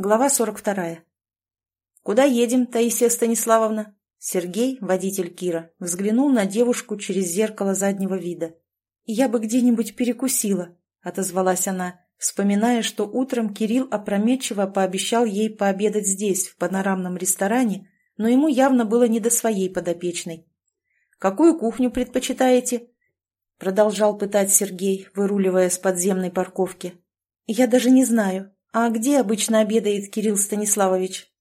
Глава 42. «Куда едем, Таисия Станиславовна?» Сергей, водитель Кира, взглянул на девушку через зеркало заднего вида. «Я бы где-нибудь перекусила», — отозвалась она, вспоминая, что утром Кирилл опрометчиво пообещал ей пообедать здесь, в панорамном ресторане, но ему явно было не до своей подопечной. «Какую кухню предпочитаете?» Продолжал пытать Сергей, выруливая с подземной парковки. «Я даже не знаю», «А где обычно обедает Кирилл Станиславович?»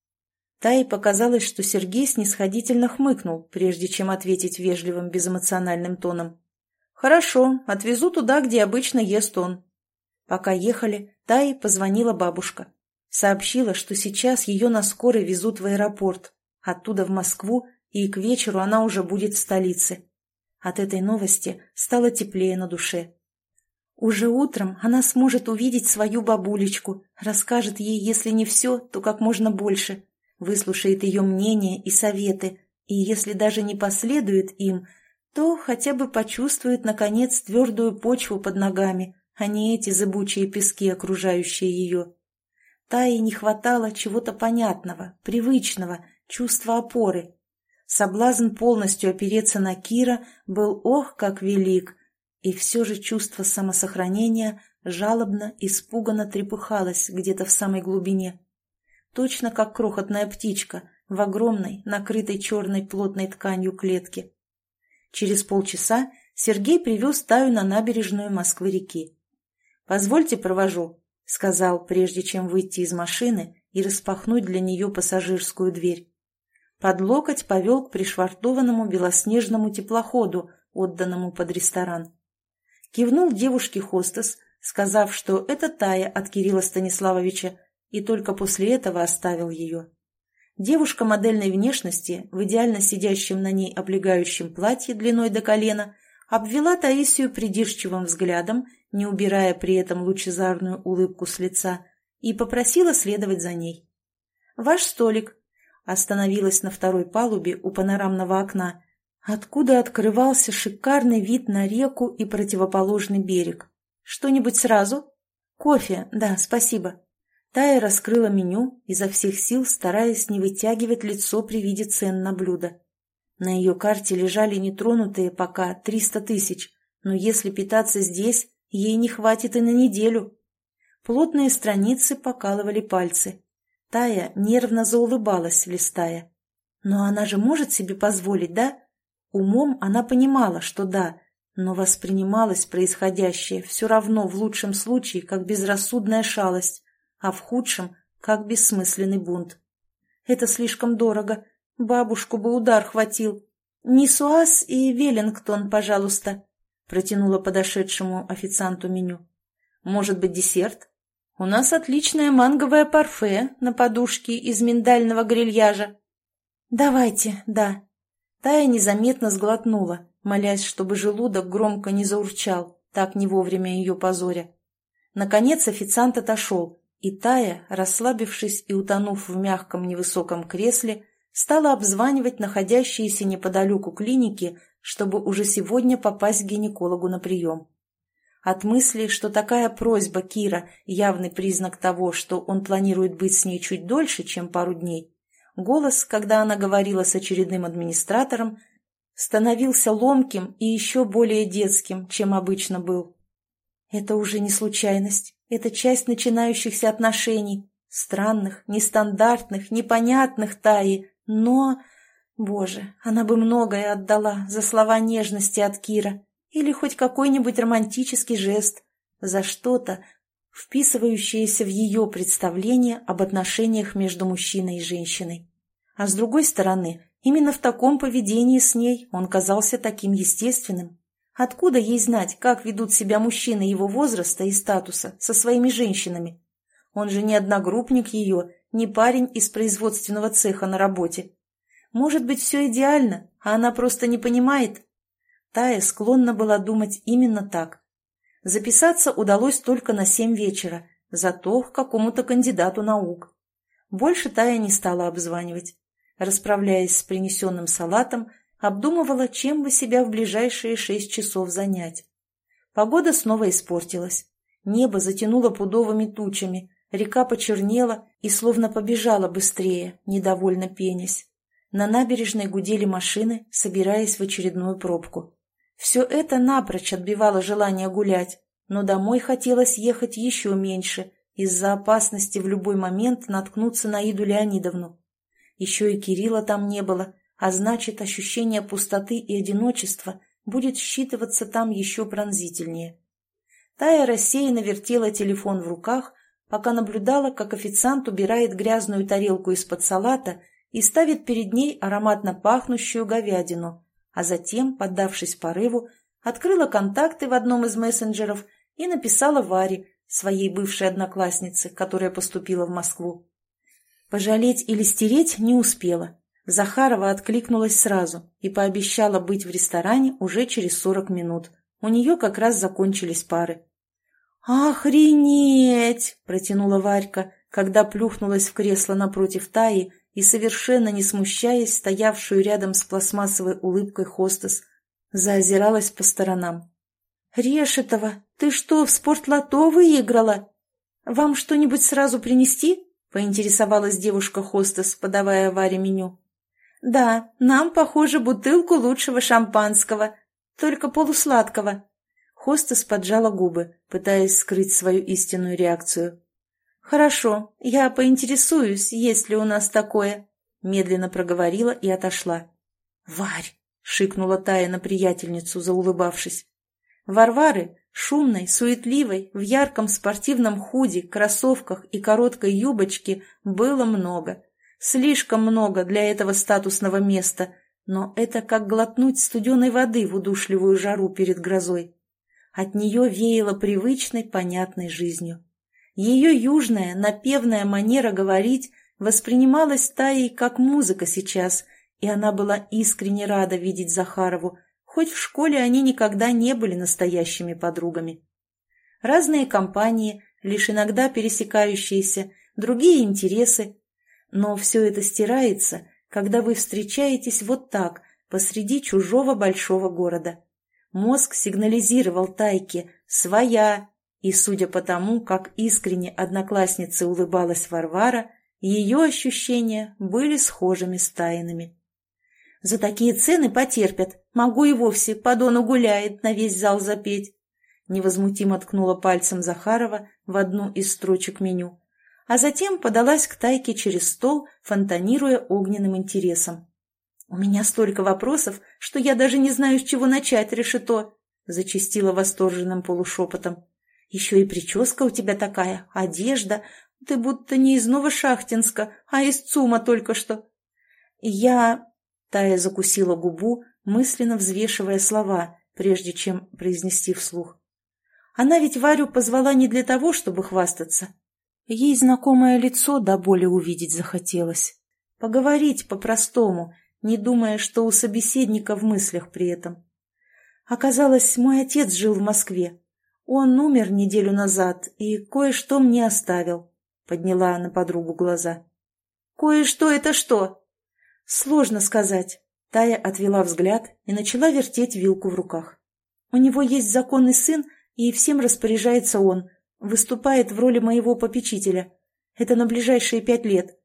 Тае показалось, что Сергей снисходительно хмыкнул, прежде чем ответить вежливым безэмоциональным тоном. «Хорошо, отвезу туда, где обычно ест он». Пока ехали, Тае позвонила бабушка. Сообщила, что сейчас ее на скорой везут в аэропорт, оттуда в Москву, и к вечеру она уже будет в столице. От этой новости стало теплее на душе. Уже утром она сможет увидеть свою бабулечку, расскажет ей, если не все, то как можно больше, выслушает ее мнение и советы, и если даже не последует им, то хотя бы почувствует, наконец, твердую почву под ногами, а не эти зыбучие пески, окружающие ее. Тае не хватало чего-то понятного, привычного, чувства опоры. Соблазн полностью опереться на Кира был ох, как велик, и все же чувство самосохранения жалобно, испуганно трепыхалось где-то в самой глубине. Точно как крохотная птичка в огромной, накрытой черной плотной тканью клетке. Через полчаса Сергей привез Таю на набережную Москвы-реки. «Позвольте провожу», — сказал, прежде чем выйти из машины и распахнуть для нее пассажирскую дверь. Под локоть повел к пришвартованному белоснежному теплоходу, отданному под ресторан. Кивнул девушке-хостес, сказав, что это Тая от Кирилла Станиславовича, и только после этого оставил ее. Девушка модельной внешности, в идеально сидящем на ней облегающем платье длиной до колена, обвела Таисию придирчивым взглядом, не убирая при этом лучезарную улыбку с лица, и попросила следовать за ней. «Ваш столик», остановилась на второй палубе у панорамного окна, откуда открывался шикарный вид на реку и противоположный берег. «Что-нибудь сразу?» «Кофе, да, спасибо». Тая раскрыла меню, изо всех сил стараясь не вытягивать лицо при виде цен на блюдо. На ее карте лежали нетронутые пока 300 тысяч, но если питаться здесь, ей не хватит и на неделю. Плотные страницы покалывали пальцы. Тая нервно заулыбалась, листая. Но она же может себе позволить, да? Умом она понимала, что да, но воспринималось происходящее все равно в лучшем случае как безрассудная шалость, а в худшем – как бессмысленный бунт. Это слишком дорого. Бабушку бы удар хватил. «Нисуаз и Веллингтон, пожалуйста», – протянула подошедшему официанту меню. «Может быть, десерт? У нас отличное манговое парфе на подушке из миндального грильяжа». «Давайте, да», Тая незаметно сглотнула, молясь, чтобы желудок громко не заурчал, так не вовремя ее позоря. Наконец официант отошел, и Тая, расслабившись и утонув в мягком невысоком кресле, стала обзванивать находящиеся неподалеку клиники, чтобы уже сегодня попасть к гинекологу на прием. От мысли, что такая просьба Кира – явный признак того, что он планирует быть с ней чуть дольше, чем пару дней, Голос, когда она говорила с очередным администратором, становился ломким и еще более детским, чем обычно был. Это уже не случайность, это часть начинающихся отношений, странных, нестандартных, непонятных Таи, но... Боже, она бы многое отдала за слова нежности от Кира или хоть какой-нибудь романтический жест, за что-то, вписывающееся в ее представление об отношениях между мужчиной и женщиной. А с другой стороны, именно в таком поведении с ней он казался таким естественным. Откуда ей знать, как ведут себя мужчины его возраста и статуса со своими женщинами? Он же не одногруппник ее, не парень из производственного цеха на работе. Может быть, все идеально, а она просто не понимает? Тая склонна была думать именно так. Записаться удалось только на семь вечера, зато к какому-то кандидату наук. Больше Тая не стала обзванивать расправляясь с принесенным салатом, обдумывала, чем бы себя в ближайшие шесть часов занять. Погода снова испортилась. Небо затянуло пудовыми тучами, Река почернела и словно побежала быстрее, недовольно пенясь. На набережной гудели машины, собираясь в очередную пробку. Все это напрочь отбивало желание гулять, но домой хотелось ехать еще меньше, из-за опасности в любой момент наткнуться на Иду Леонидовну. Еще и Кирилла там не было, а значит, ощущение пустоты и одиночества будет считываться там еще пронзительнее. Тая рассеянно вертела телефон в руках, пока наблюдала, как официант убирает грязную тарелку из-под салата и ставит перед ней ароматно пахнущую говядину, а затем, поддавшись порыву, открыла контакты в одном из мессенджеров и написала Варе, своей бывшей однокласснице, которая поступила в Москву. Пожалеть или стереть не успела. Захарова откликнулась сразу и пообещала быть в ресторане уже через сорок минут. У нее как раз закончились пары. «Охренеть!» – протянула Варька, когда плюхнулась в кресло напротив Таи и, совершенно не смущаясь, стоявшую рядом с пластмассовой улыбкой хостес, заозиралась по сторонам. «Решетова, ты что, в спортлото выиграла? Вам что-нибудь сразу принести?» – поинтересовалась девушка-хостес, подавая Варе меню. «Да, нам, похоже, бутылку лучшего шампанского, только полусладкого». Хостес поджала губы, пытаясь скрыть свою истинную реакцию. «Хорошо, я поинтересуюсь, есть ли у нас такое», — медленно проговорила и отошла. «Варь!» — шикнула Тая на приятельницу, заулыбавшись. Варвары, шумной, суетливой, в ярком спортивном худи, кроссовках и короткой юбочке было много. Слишком много для этого статусного места, но это как глотнуть студеной воды в удушливую жару перед грозой. От нее веяло привычной, понятной жизнью. Ее южная, напевная манера говорить воспринималась Таей как музыка сейчас, и она была искренне рада видеть Захарову, хоть в школе они никогда не были настоящими подругами. Разные компании, лишь иногда пересекающиеся, другие интересы. Но все это стирается, когда вы встречаетесь вот так, посреди чужого большого города. Мозг сигнализировал Тайке «своя», и, судя по тому, как искренне однокласснице улыбалась Варвара, ее ощущения были схожими с тайными. «За такие цены потерпят, могу и вовсе, по дону гуляет, на весь зал запеть», невозмутимо ткнула пальцем Захарова в одну из строчек меню, а затем подалась к Тайке через стол, фонтанируя огненным интересом. «У меня столько вопросов, что я даже не знаю, с чего начать, решето!» зачастила восторженным полушепотом. «Еще и прическа у тебя такая, одежда. Ты будто не из Новошахтинска, а из ЦУМа только что». «Я...» — Тая закусила губу, мысленно взвешивая слова, прежде чем произнести вслух. «Она ведь Варю позвала не для того, чтобы хвастаться. Ей знакомое лицо до боли увидеть захотелось. Поговорить по-простому — не думая, что у собеседника в мыслях при этом. Оказалось, мой отец жил в Москве. Он умер неделю назад и кое-что мне оставил. Подняла на подругу глаза. «Кое-что это что?» «Сложно сказать». Тая отвела взгляд и начала вертеть вилку в руках. «У него есть законный сын, и всем распоряжается он. Выступает в роли моего попечителя. Это на ближайшие пять лет.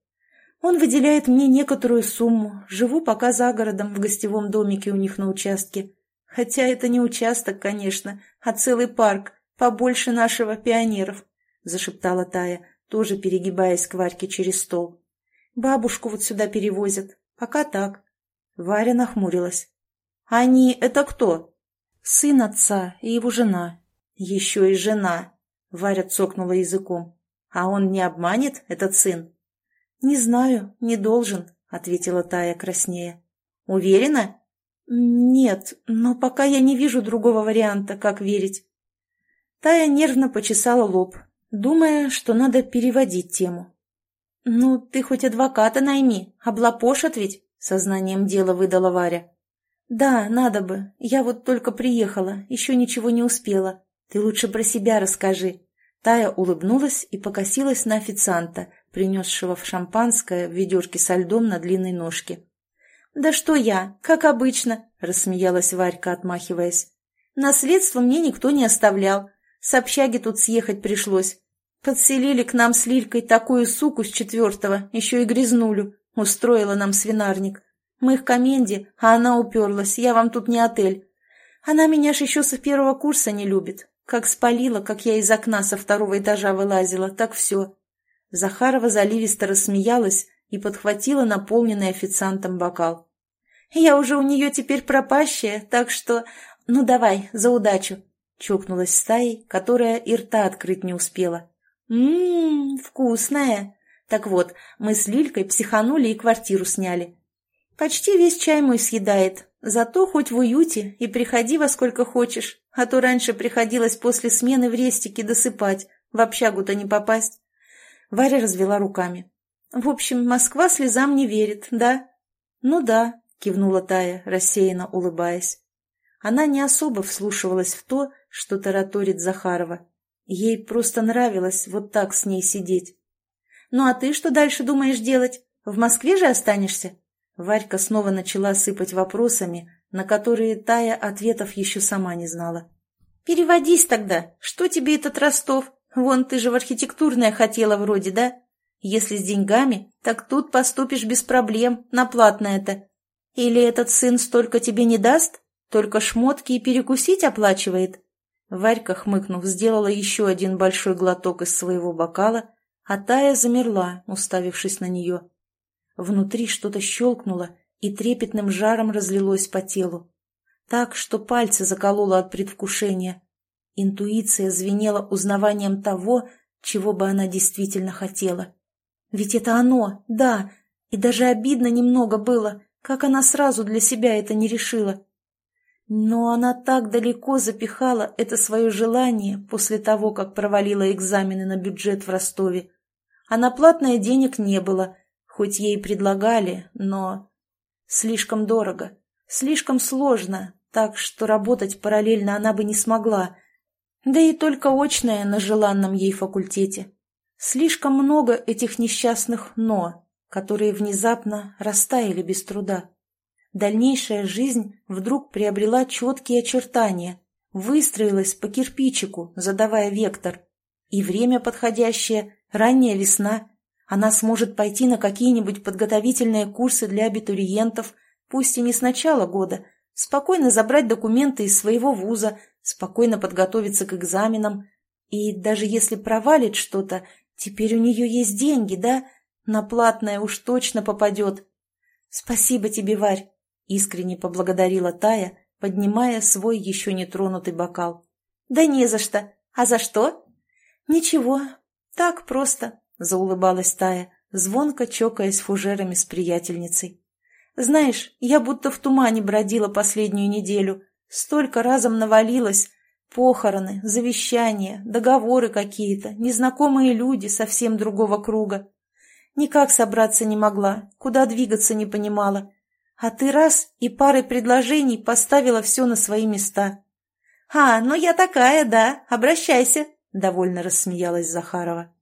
Он выделяет мне некоторую сумму, живу пока за городом в гостевом домике у них на участке. Хотя это не участок, конечно, а целый парк, побольше нашего пионеров, — зашептала Тая, тоже перегибаясь к Варьке через стол. Бабушку вот сюда перевозят, пока так. Варя нахмурилась. «Они — это кто?» «Сын отца и его жена». «Еще и жена», — Варя цокнула языком. «А он не обманет, этот сын?» «Не знаю, не должен», — ответила Тая краснее. «Уверена?» «Нет, но пока я не вижу другого варианта, как верить». Тая нервно почесала лоб, думая, что надо переводить тему. «Ну, ты хоть адвоката найми, облапошат ведь», — сознанием дела выдала Варя. «Да, надо бы. Я вот только приехала, еще ничего не успела. Ты лучше про себя расскажи». Тая улыбнулась и покосилась на официанта, принесшего в шампанское в ведерке со льдом на длинной ножке. «Да что я, как обычно», — рассмеялась Варька, отмахиваясь. «Наследство мне никто не оставлял. С общаги тут съехать пришлось. Подселили к нам с Лилькой такую суку с четвертого, еще и грязнулю. Устроила нам свинарник. Мы их коменде, а она уперлась. Я вам тут не отель. Она меня ж еще со первого курса не любит. Как спалила, как я из окна со второго этажа вылазила, так все. Захарова заливисто рассмеялась и подхватила наполненный официантом бокал. «Я уже у нее теперь пропащая, так что... Ну давай, за удачу!» Чокнулась стаей, которая и рта открыть не успела. «Ммм, вкусная!» Так вот, мы с Лилькой психанули и квартиру сняли. Почти весь чай мой съедает, зато хоть в уюте и приходи во сколько хочешь, а то раньше приходилось после смены в рестике досыпать, в общагу-то не попасть. Варя развела руками. В общем, Москва слезам не верит, да? Ну да, кивнула Тая, рассеянно улыбаясь. Она не особо вслушивалась в то, что тараторит Захарова. Ей просто нравилось вот так с ней сидеть. «Ну а ты что дальше думаешь делать? В Москве же останешься?» Варька снова начала сыпать вопросами, на которые Тая ответов еще сама не знала. «Переводись тогда. Что тебе этот Ростов? Вон ты же в архитектурное хотела вроде, да? Если с деньгами, так тут поступишь без проблем, на платное-то. Или этот сын столько тебе не даст? Только шмотки и перекусить оплачивает?» Варька, хмыкнув, сделала еще один большой глоток из своего бокала, а Тая замерла, уставившись на нее. Внутри что-то щелкнуло и трепетным жаром разлилось по телу. Так, что пальцы закололо от предвкушения. Интуиция звенела узнаванием того, чего бы она действительно хотела. Ведь это оно, да, и даже обидно немного было, как она сразу для себя это не решила. Но она так далеко запихала это свое желание после того, как провалила экзамены на бюджет в Ростове. А на платное денег не было, хоть ей предлагали, но... Слишком дорого, слишком сложно, так что работать параллельно она бы не смогла. Да и только очное на желанном ей факультете. Слишком много этих несчастных «но», которые внезапно растаяли без труда. Дальнейшая жизнь вдруг приобрела четкие очертания, выстроилась по кирпичику, задавая вектор. И время подходящее, ранняя весна. Она сможет пойти на какие-нибудь подготовительные курсы для абитуриентов, пусть и не с начала года, спокойно забрать документы из своего вуза, спокойно подготовиться к экзаменам. И даже если провалит что-то, теперь у нее есть деньги, да? На платное уж точно попадет. Спасибо тебе, Варь. — искренне поблагодарила Тая, поднимая свой еще не тронутый бокал. «Да не за что. А за что?» «Ничего. Так просто», — заулыбалась Тая, звонко чокаясь фужерами с приятельницей. «Знаешь, я будто в тумане бродила последнюю неделю. Столько разом навалилась. Похороны, завещания, договоры какие-то, незнакомые люди совсем другого круга. Никак собраться не могла, куда двигаться не понимала. А ты раз и парой предложений поставила все на свои места. «А, ну я такая, да, обращайся», — довольно рассмеялась Захарова.